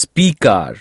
speaker.